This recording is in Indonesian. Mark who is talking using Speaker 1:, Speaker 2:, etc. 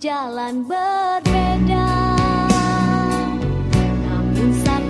Speaker 1: jalan berbeda. Namun saat